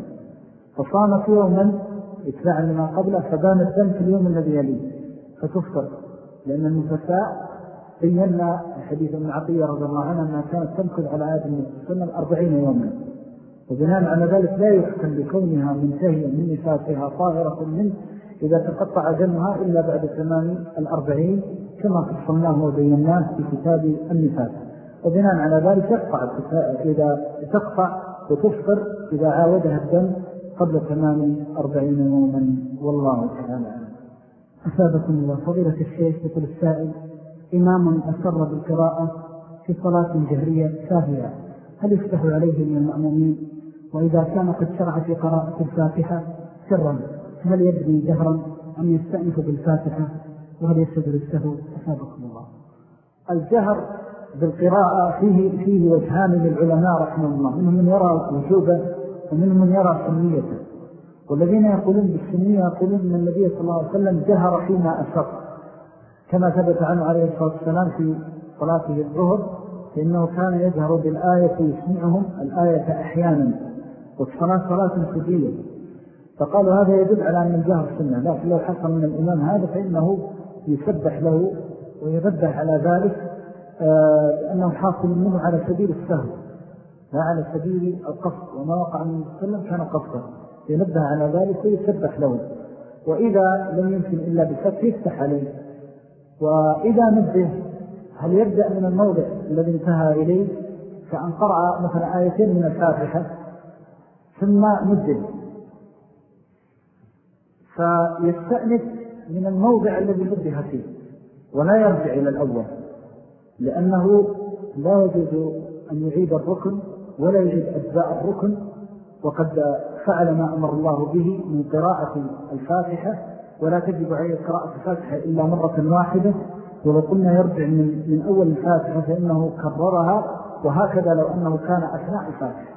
فصامت يوما اتباعا لما قبله فبان الدم في اليوم الذي يليه. فتفطر لأن النفساء بينا الحديث ابن عطية رضي الله عنه أنها كانت تمكث على عاد النبي صلى يوما. وبناء على ذلك لا يحكم بكونها منتهية من نفاسها طاهرة منه إذا تقطع دمها إلا بعد ثمان الأربعين كما فصلناه وبيناه في كتاب النفاس. وبناء على ذلك يقطع إذا تقطع وتفطر إذا عاودها الدم قبل تمام أربعين يوما والله تعالى أسابكم الله. فضيلة الشيخ يقول السائل إمام أسر بالقراءة في صلاة جهرية ساهية. هل يفتح عليه من المأمومين؟ وإذا كان قد شرع في قراءة الفاتحة سرا هل يبني جهرا أم يستأنف بالفاتحة؟ وهل يسجد السهو أسابقكم الله. الجهر بالقراءة فيه, فيه وجهان للعلماء رحمه الله منهم من يرى وجوبه. ومنهم من يرى سنيته والذين يقولون بالسنية يقولون أن النبي صلى الله عليه وسلم جهر فيما أسر. كما ثبت عنه عليه الصلاة والسلام في صلاته الظهر فإنه كان يجهر بالآية يسمعهم الآية أحيانا والصلاة صلاة سجية. فقالوا هذا يدل على أن الجهر سنة لكن لو حصل من الإمام هذا فإنه يسبح له ويذبح على ذلك آه، أنه حاصل منه على سبيل السهل لا على سبيل القصد وما وقع من السلم كان قصدا. ينبه على ذلك ويسبح له. وإذا لم يمكن إلا بفتح يفتح عليه. وإذا نبه هل يبدأ من الموضع الذي انتهى إليه؟ كأن قرأ مثلا آيتين من الفاتحة. ثم نزل فيستأنف من الموضع الذي نبه فيه. ولا يرجع إلى الأول. لأنه لا يجوز أن يعيد الركن ولا يعيد أجزاء الركن وقد فعل ما أمر الله به من قراءة الفاتحة ولا تجب عليه قراءة الفاتحة إلا مرة واحدة. ولو قلنا يرجع من, من أول الفاتحة فإنه كررها وهكذا لو أنه كان أثناء الفاتحة.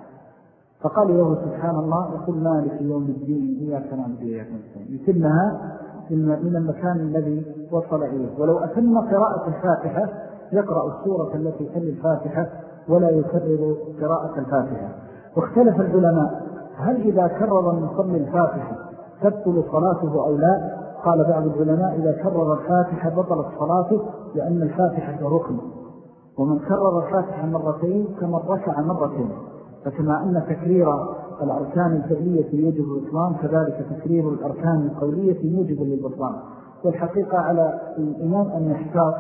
فقال له سبحان الله يقول مالك يوم الدين إياك نعبد إياك يتمها من المكان الذي وصل إليه. ولو أتم قراءة الفاتحة يقرأ السورة التي تلي الفاتحة ولا يكرر قراءة الفاتحة. واختلف العلماء هل إذا كرر المصلي الفاتحة تبطل صلاته أو لا؟ قال بعض العلماء إذا كرر الفاتحة بطلت صلاته لأن الفاتحة ركن. ومن كرر الفاتحة مرتين كمن ركع مرتين. فكما أن تكرير الأركان الفعلية يجب الإسلام كذلك تكرير الأركان القولية يجب للبطلان والحقيقة على الإمام أن يحتاط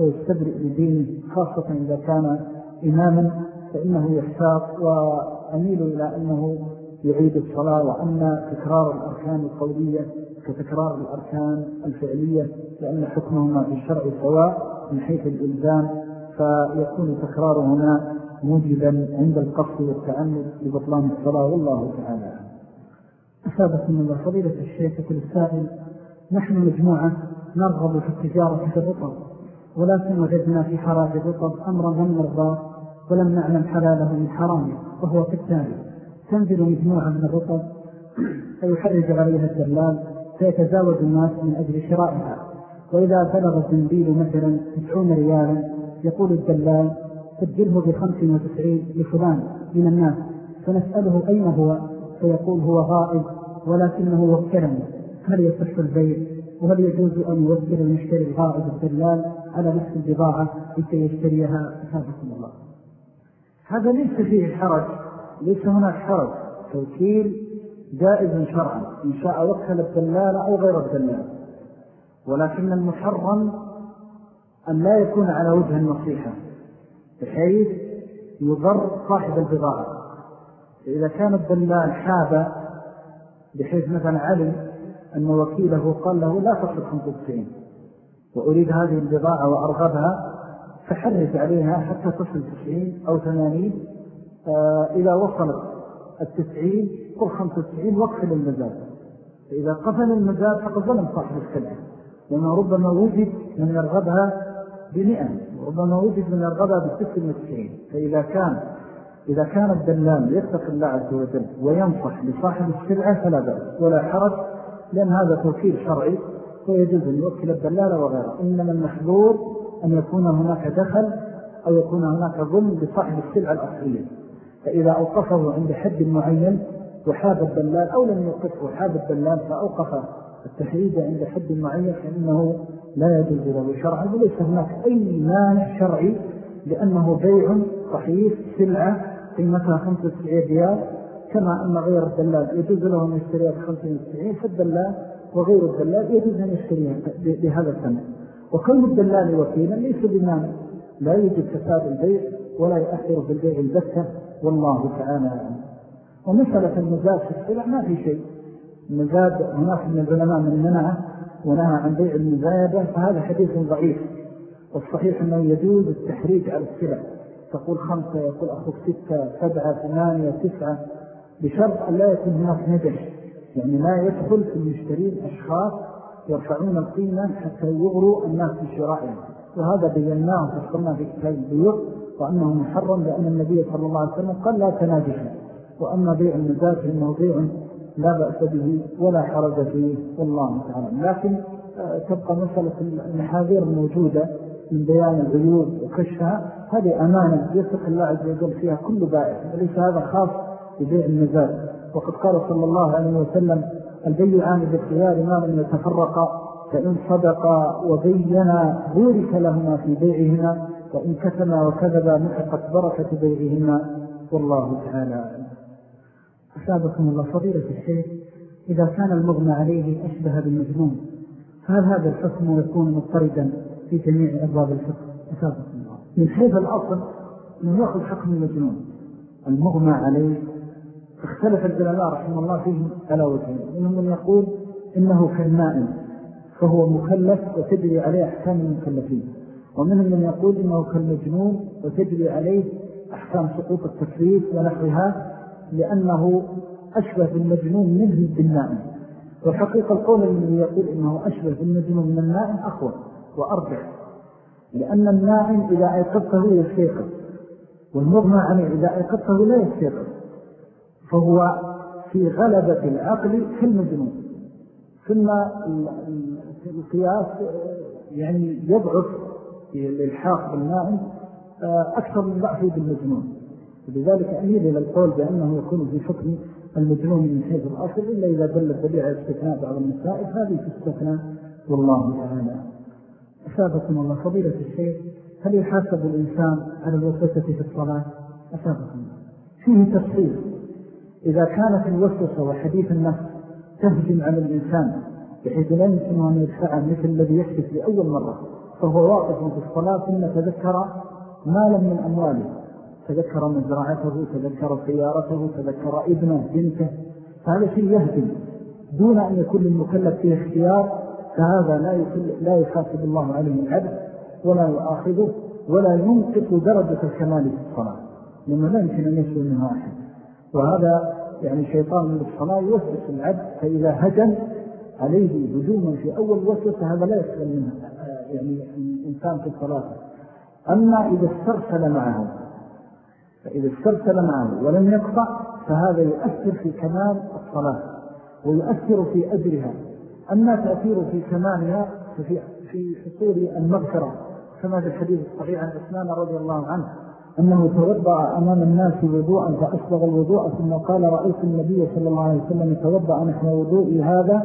ويستبرئ لدينه خاصة إذا كان إماما فإنه يحتاط وأميل إلى أنه يعيد الصلاة وأن تكرار الأركان القولية كتكرار الأركان الفعلية لأن حكمهما في الشرع سواء من حيث الإلزام فيكون تكرارهما موجبا عند القصد والتعمد لبطلان الصلاة. والله تعالى أسابق من الله فضيلة الشيخ كل السائل نحن مجموعة نرغب في التجارة في الرطب ولكن وجدنا في حراج الرطب أمرا لم نرضى ولم نعلم حلاله من حرامه وهو كالتالي تنزل مجموعة من الرطب فيحرج عليها الدلال فيتزاوج الناس من أجل شرائها. وإذا بلغ الزنبيل مثلا تسعون ريالا يقول الدلال سجله بخمس وتسعين لفلان من الناس فنسأله أين هو؟ فيقول هو غائب ولكنه وكرم هل يصح البيع؟ وهل يجوز أن يوكل المشتري الغائب الدلال على نفس البضاعة لكي يشتريها؟ أسابكم الله. هذا ليس فيه حرج ليس هناك حرج. توكيل جائز شرعا إن شاء وكل الدلال أو غير الدلال ولكن المحرم أن لا يكون على وجه النصيحة بحيث يضر صاحب البضاعة. إذا كان الدلال حاب بحيث مثلا علم أن وكيله قال له لا تصل 95 وأريد هذه البضاعة وأرغبها فحرج عليها حتى تصل 90 أو 80 آه إذا وصلت التسعين قل 95 وقف للمزاد. فإذا قفل المزاد فقد ظلم صاحب السلعة لأنه ربما وجد من يرغبها بمئة وربما وجد من الغضب بست وتسعين. فإذا كان إذا كان الدلال يتق الله عز وجل وينصح لصاحب السلعة فلا بأس ولا حرج لأن هذا توكيل شرعي ويجوز أن يوكل الدلال وغيره. إنما المحظور أن يكون هناك دخل أو يكون هناك ظلم لصاحب السلعة الأصلية. فإذا أوقفه عند حد معين وحاب الدلال أو لم يوقفه حاب الدلال فأوقف التحريد عند حد معين فإنه لا يجوز له شرعا. وليس هناك أي مانع شرعي لأنه بيع صحيح سلعة قيمتها 95 ريال. كما أن غير الدلال يجوز له أن يشتريها ب 95 فالدلال وغير الدلال يجوز أن يشتريها بهذا الثمن. وكل الدلال وكيلا ليس بمانع لا يجب فساد البيع ولا يؤثر في البيع البتة والله تعالى ومسألة المزاد في السلع ما في شيء. المزاد هناك من العلماء من منعه ونهى عن بيع المزايدة فهذا حديث ضعيف. والصحيح أنه يجوز التحريج على السلع. تقول خمسة يقول أخوك ستة سبعة ثمانية تسعة. بشرط أن لا يكون هناك ندش يعني لا يدخل في المشترين أشخاص يرفعون القيمة حتى يغروا الناس في شرائهم. وهذا بيناه فذكرنا في كتاب البيوت وأنه محرم لأن النبي صلى الله عليه وسلم قال لا تناجشوا وأما بيع المزاج فإنه بيع لا بأس به ولا حرج فيه والله تعالى. لكن آه، تبقى مسألة المحاذير الموجودة من بيان العيوب وكشفها. هذه أمانة يثق الله عز وجل فيها كل بائع وليس هذا خاص ببيع المزاد وقد قال صلى الله عليه وسلم البيعان بالخيار ما لم يتفرقا فإن صدقا وبينا بورك لهما في بيعهما وإن كتما وكذبا محقت بركة بيعهما. والله تعالى أسابقكم الله. فضيلة الشيخ إذا كان المغنى عليه أشبه بالمجنون فهل هذا الحكم يكون مضطردا في جميع أبواب الفقه؟ أسابقكم الله. من حيث الأصل من يأخذ حكم المجنون. المغنى عليه اختلف العلماء رحمه الله فيه على وجهين منهم من يقول إنه كالنائم فهو مكلف وتجري عليه أحكام المكلفين ومنهم من يقول إنه كالمجنون وتجري عليه أحكام سقوط التكليف ونحوها لأنه أشبه بالمجنون منه بالنائم وحقيقة القول الذي يقول إنه أشبه بالمجنون من النائم أخوة وأرجع لأن النائم إذا أيقظته يستيقظ والمغمى عنه إذا أيقظته لا يستيقظ. فهو في غلبة العقل في المجنون. ثم القياس يعني يضعف للحاق بالنائم أكثر من ضعفه بالمجنون. لذلك أميل إلى القول بأنه يكون في حكم المجنون من حيث الأصل إلا إذا دل على استثناء بعض المسائل هذه تستثنى والله تعالى. أسابكم الله. فضيلة الشيخ هل يحاسب الإنسان على الوسوسة في الصلاة؟ أسابكم فيه تفصيل. إذا كانت الوسوسة وحديث النفس تهجم على الإنسان بحيث لا يمكن أن يدفع مثل الذي يحدث لأول مرة فهو واقف في الصلاة ثم تذكر مالا من أمواله. تذكر مزرعته تذكر سيارته تذكر ابنه بنته. فهذا شيء يهدم دون أن يكون للمكلف فيه اختيار فهذا لا, لا يحاسب الله عليه العبد ولا يؤاخذه ولا ينقص درجة الكمال في الصلاة. لأنه لا يمكن أن يسوي منها أحد. وهذا يعني شيطان من الصلاة يوسوس العبد فإذا هجم عليه هجوما في أول وسوسة هذا لا يسأل منها يعني الإنسان في الصلاة. أما إذا استرسل معه فإذا استرسل معه ولم يقطع فهذا يؤثر في كمال الصلاة ويؤثر في أجرها. أما تأثير في كمالها ففي في حصول المغفرة كما في الحديث الصحيح عن عثمان رضي الله عنه أنه توضع أمام الناس وضوءا فأسبغ الوضوء ثم قال رأيت النبي صلى الله عليه وسلم يتوضع نحن وضوئي هذا.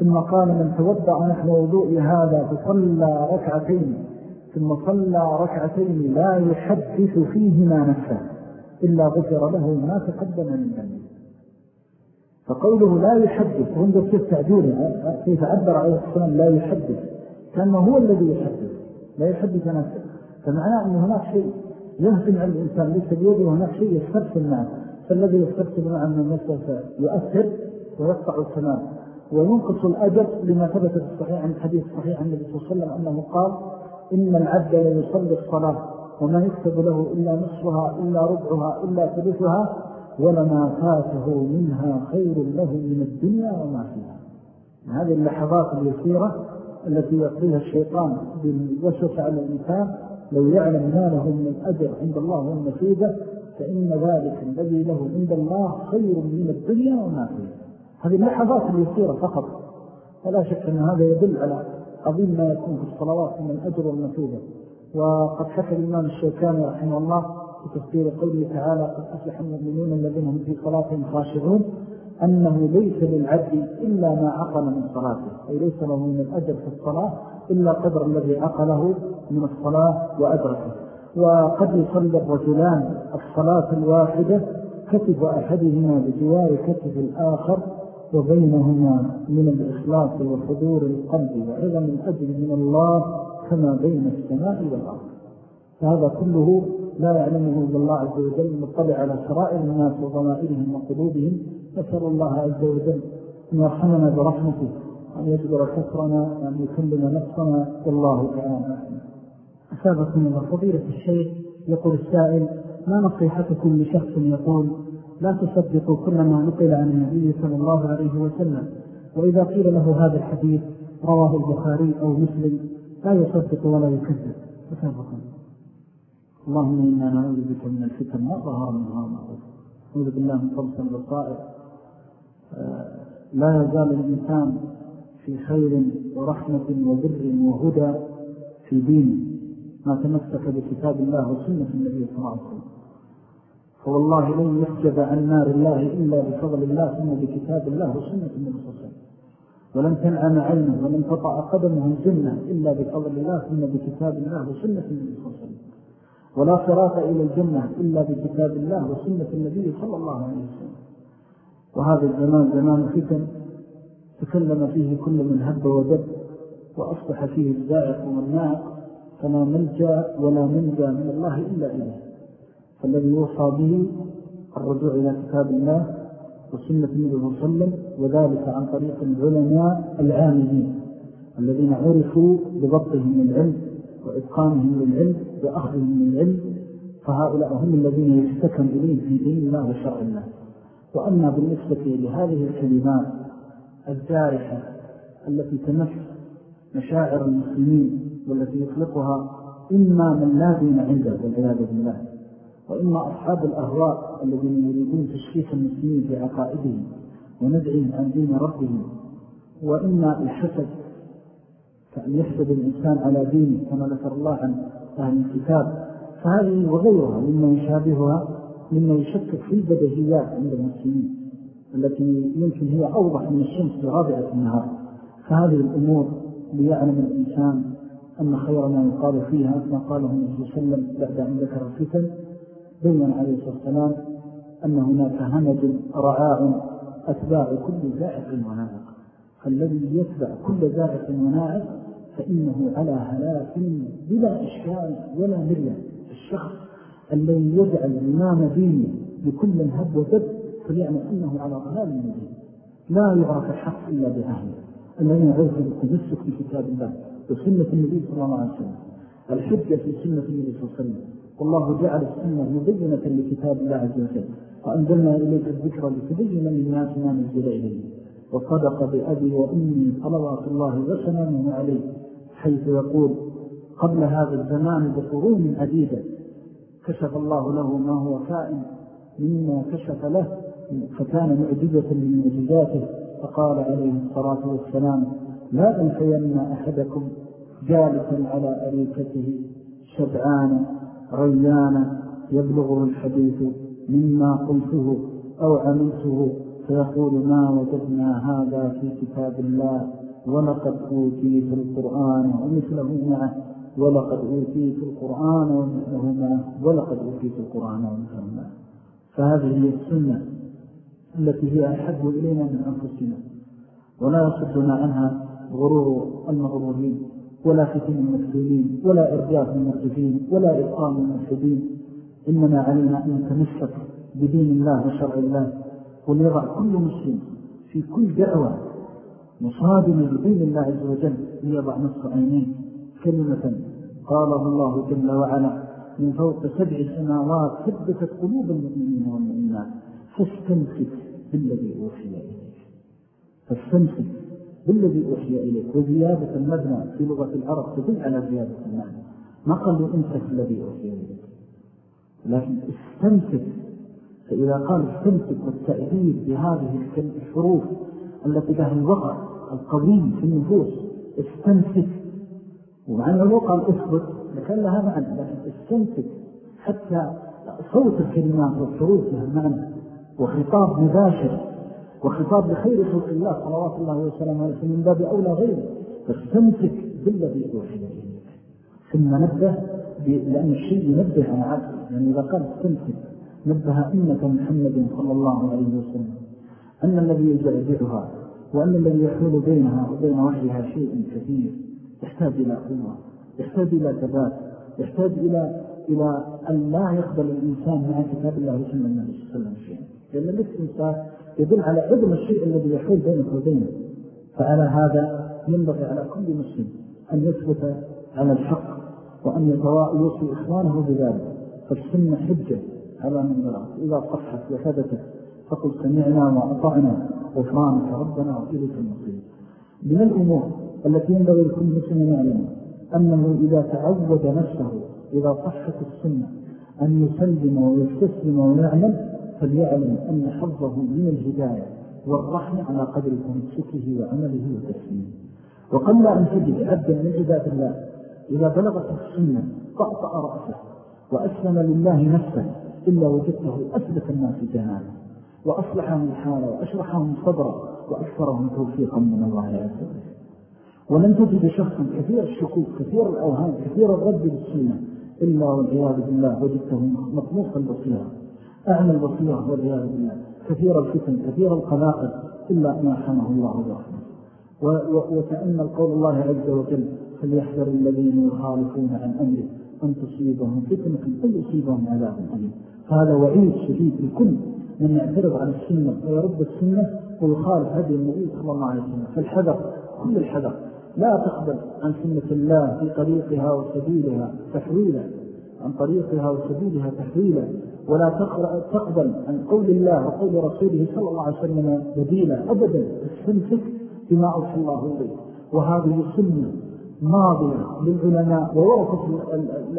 ثم قال من توضع نحن وضوئي هذا فصلى ركعتين ثم صلى ركعتين لا يحدث فيهما نفسه إلا غفر له ما تقدم من ذنبه. فقوله لا يحدث وانظر كيف تعبيره؟ كيف عبر عليه السلام لا يحدث؟ كأنه هو الذي يحدث لا يحدث نفسه. فمعناه أن هناك شيء يهتم على الإنسان ليس بيده شيء يسترسل معه فالذي يسترسل معه من نفسه يؤثر ويقطع السماء وينقص الأجر لما ثبت في الصحيح عن الحديث الصحيح عن النبي صلى الله عليه وسلم أنه قال إن العبد يصلي الصلاة وما يكتب له إلا نصفها إلا ربعها إلا ثلثها ولما فاته منها خير له من الدنيا وما فيها. هذه اللحظات اليسيرة التي يقضيها الشيطان بالوسوس على الإنسان لو يعلم ما له من الأجر عند الله والنتيجة فإن ذلك الذي له عند الله خير من الدنيا وما فيها. هذه اللحظات اليسيرة فقط. فلا شك أن هذا يدل على عظيم ما يكون في الصلوات من الأجر والنتيجة وقد حكى الإمام الشيكاني رحمه الله في تفسير قوله تعالى قد أفلح المؤمنون الذين هم في صلاتهم خاشعون أنه ليس للعبد إلا ما عقل من صلاته أي ليس له من الأجر في الصلاة إلا قدر الذي عقله من الصلاة وأدركه وقد يصلي الرجلان الصلاة الواحدة كتف أحدهما بجوار كتف الآخر وبينهما من الإخلاص وحضور القلب وعظم الأجر من الله كما بين السماء والأرض. فهذا كله لا يعلمه إلا الله عز وجل مطلع على سرائر الناس وضمائرهم وقلوبهم. نسأل الله عز وجل أن يرحمنا برحمته وأن يجبر كسرنا وأن يكلم نفسنا. والله تعالى أسابقكم الله. فضيلة الشيخ يقول السائل ما نصيحتكم لشخص يقول لا تصدقوا كل ما نقل عن النبي صلى الله عليه وسلم وإذا قيل له هذا الحديث رواه البخاري أو مسلم لا يصدق ولا يكذب. أسابقكم اللهم إنا نعوذ بك من الفتن ما ظهر منها وما أعوذ بالله من طبس البصائر. آه، لا يزال الإنسان في خير ورحمة وبر وهدى في دينه ما تمسك بكتاب الله وسنة النبي صلى الله عليه وسلم. فوالله لن يحجب عن نار الله إلا بفضل الله ثم بكتاب الله وسنة النبي صلى الله عليه وسلم. ولن تنعم عينه ولن تطع قدمه الجنة إلا بفضل الله ثم بكتاب الله وسنة النبي صلى الله عليه وسلم. ولا صراط إلى الجنة إلا بكتاب الله وسنة النبي صلى الله عليه وسلم. وهذا الزمان زمان فتن تكلم فيه كل من هب ودب وأصبح فيه الزائق والناق فلا ملجأ ولا منجأ من الله إلا إله فالذي يوصى به الرجوع إلى كتاب الله وسنة النبي صلى الله عليه وسلم وذلك عن طريق العلماء العاملين الذين عرفوا بضبطهم العلم وإتقانهم للعلم وأخذهم من العلم فهؤلاء هم الذين يستكن إليه في دين الله وشرع الله. وأما بالنسبة لهذه الكلمات الجارحة التي تمس مشاعر المسلمين والتي يطلقها إما من لا دين عنده والعياذ بالله وإما أصحاب الأهواء الذين يريدون تشكيك المسلمين في عقائدهم ونزعهم عن دين ربهم وإما الحسد كأن يحسد الإنسان على دينه كما ذكر الله عن أهل الكتاب. فهذه وغيرها مما يشابهها مما يشكك في البدهيات عند المسلمين التي يمكن هي أوضح من الشمس في رابعة النهار. فهذه الأمور ليعلم الإنسان أن خير ما يقال فيها ما قاله النبي صلى الله عليه وسلم بعد أن ذكر الفتن بين عليه الصلاة والسلام أن هناك همج رعاع أتباع كل زائق ونائق فالذي يتبع كل زائق ونائق فإنه على هلاك بلا إشكال ولا مرية. الشخص الذي يجعل إمام دينه بكل هب وذب فليعلم أنه على ضلال مبين. لا يعرف الحق إلا بأهله. الذين عرفوا بالتمسك بكتاب الله وسنة النبي صلى الله عليه وسلم. الحجة في سنة النبي صلى الله عليه وسلم. والله جعل السنة مبينة لكتاب الله عز وجل. وأنزلنا إليك الذكرى لتبين للناس ما نزل إليه. وصدق بأبي وأمي صلوات الله وسلامه عليه. حيث يقول قبل هذا الزمان بقرون عديدة كشف الله له ما هو كائن مما كشف له فكان معجزة من معجزاته فقال عليه الصلاة والسلام لا ألفين أحدكم جالسا على أريكته شبعان ريانا يبلغه الحديث مما قلته أو عملته فيقول ما وجدنا هذا في كتاب الله ولقد أوتيت القرآن ومثله معه ولقد أوتيت القرآن ومثله معه ولقد أوتيت القرآن ومثله معه فهذه هي السنة التي هي أحب إلينا من أنفسنا ولا يصدنا عنها غرور المغرورين ولا فتن المسلمين ولا إرجاف المسلمين ولا إبقام المسلمين إنما علينا أن نتمسك بدين الله وشرع الله وليضع كل مسلم في كل دعوة مصادمة لدين الله عز وجل ليضع نصف عينين كلمة قاله الله جل وعلا من فوق سبع سماوات ثبتت قلوب المؤمنين والمؤمنات فاستمسك بالذي أوحي إليك. فاستمسك بالذي أوحي إليك. وزيادة المبنى في لغة العرب تدل على زيادة المعنى ما قالوا انسك الذي أوحي إليك؟ لكن استمسك. فإذا قال استمسك والتأثير بهذه الحروف التي لها الوقع القوي في النفوس استمسك ومعنى لو قال اثبت لكان لها معنى لكن استمسك حتى صوت الكلمات والحروف لها معنى وخطاب مباشر وخطاب لخير خلق الله صلوات الله وسلامه عليه من باب أولى غيره. فاستمسك بالذي أوحي إليك. ثم نبه لأن الشيء ينبه على عقل. يعني إذا قال استمسك نبه أمة محمد صلى الله عليه وسلم. أن الذي يجعجعها وأن الذي يحول بينها وبين وحيها شيء كثير يحتاج إلى قوة يحتاج إلى ثبات يحتاج إلى إلى أن لا يقبل الإنسان مع كتاب الله وسنة النبي صلى الله عليه وسلم شيئا. لأن الاستمساك يدل على عظم الشيء الذي يحول بينك وبينه. فعلى هذا ينبغي على كل مسلم أن يثبت على الحق وأن يوصي إخوانه بذلك. فالسنة حجة على من يرى إذا صحت وثبتت فقل سمعنا وأطعنا. غفرانك ربنا وإليك المصير. من الأمور التي ينبغي لكل مسلم يعلم أنه إذا تعود نفسه إذا صحت السنة أن يسلم ويستسلم ويعمل فليعلم أن حظه من الهداية والرحمة على قدر تمسكه وعمله وتسليمه. وقل أن تجد عبدا من عباد الله إذا بلغت السنة طأطأ رأسه وأسلم لله نفسه إلا وجدته أثبت الناس جنانه وأصلحهم الحالة وأشرحهم صدرا وأكثرهم توفيقا من الله عز وجل. ولن تجد شخصا كثير الشكوك كثير الأوهام كثير الرد للسنة إلا والعياذ بالله وجدته مطموخا البصيرة أعمى البصيرة والعياذ بالله. كثير الفتن كثير القناقل إلا أن يرحمه الله برحمه وتأمل قول الله عز وجل فليحذر الذين يخالفون عن أمره أن تصيبهم فتنة أن يصيبهم عذاب أليم. هذا وعيد شديد لكل من يعترض عن السنة ويرد السنة ويخالف هذه النبي صلى الله عليه وسلم. فالحذر كل الحذر. لا تقبل عن سنة الله في طريقها وسبيلها تحويلا عن طريقها وسبيلها تحويلا. ولا تقبل عن قول الله وقول رسوله صلى الله عليه وسلم بديلا أبدا. استمسك بما أوحى الله إليه. وهذه سنة ماضية للعلماء وورثة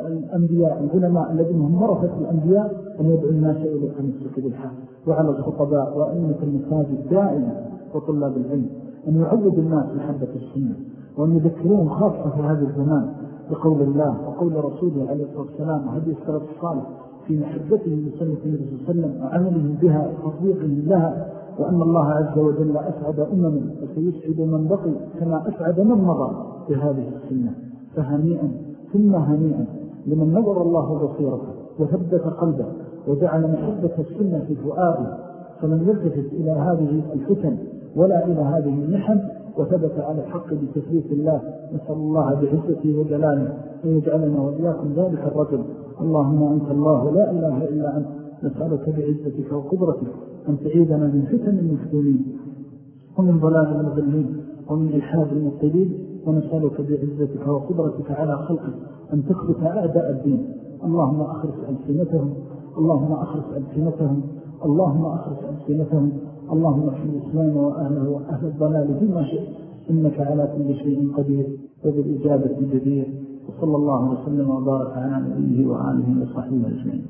الأنبياء. العلماء الذين هم ورثة الأنبياء أن يدعو الناس إلى أن يسكت الحق وعلى الخطباء وأئمة المساجد دائما وطلاب العلم أن يعود الناس محبة السنة وأن يذكرون خاصة في هذا الزمان بقول الله وقول رسوله عليه الصلاة والسلام وهدي السلام الصالح في محبتهم لسنة النبي صلى الله عليه وسلم وعملهم بها وتطبيقهم لها وأن الله عز وجل أسعد أمما وسيسعد من بقي كما أسعد من مضى. بهذه السنة فهنيئا ثم هنيئا لمن نظر الله بصيرته وثبت قلبه وجعل محبة السنة في فؤاده فمن يلتفت إلى هذه الفتن ولا إلى هذه المحن وثبت على الحق بتثبيت الله نسأل الله بعزته وجلاله أن يجعلنا وإياكم ذلك الرجل. اللهم أنت الله لا إله إلا أنت نسألك بعزتك وقدرتك أن تعيدنا من فتن المفتونين ومن ضلال المذلين ومن إلحاد المبتلين ونسألك بعزتك وقدرتك على خلقك أن تخبط أعداء الدين. اللهم أخرس ألسنتهم. اللهم أخرس ألسنتهم. اللهم أخرس ألسنتهم. اللهم احفظ الإسلام وأهله وأهل الضلال بما شئت. إنك على كل شيء قدير وبالإجابة جدير. وصلى الله وسلم وبارك على نبيه وآله وصحبه أجمعين.